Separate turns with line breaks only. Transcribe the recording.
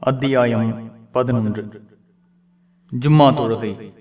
அத்தியாயம் பதினொன்று. ஜும்மா தொழுகை.